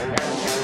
强强强。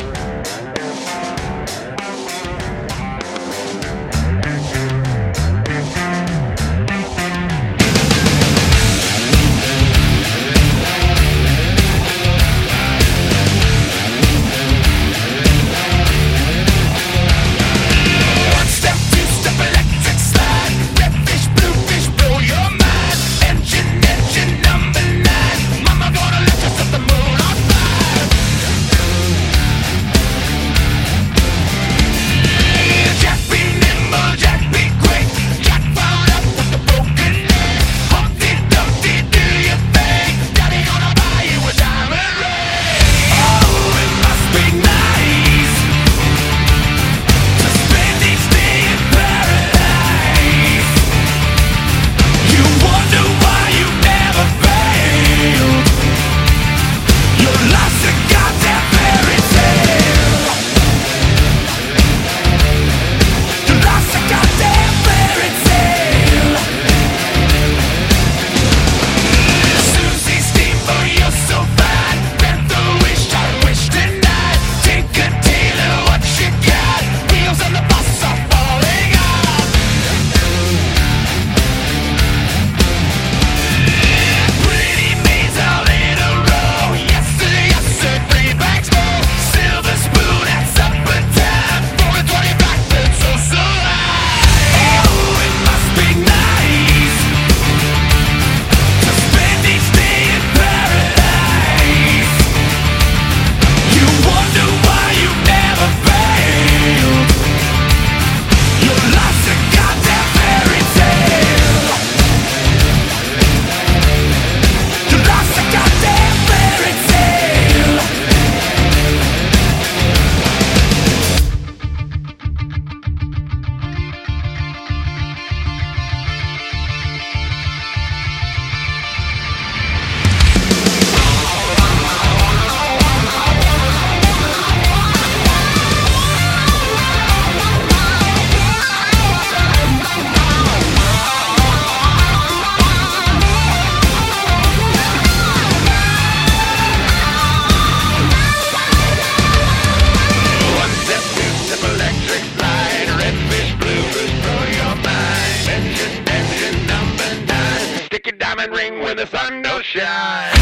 when the sun don't shine.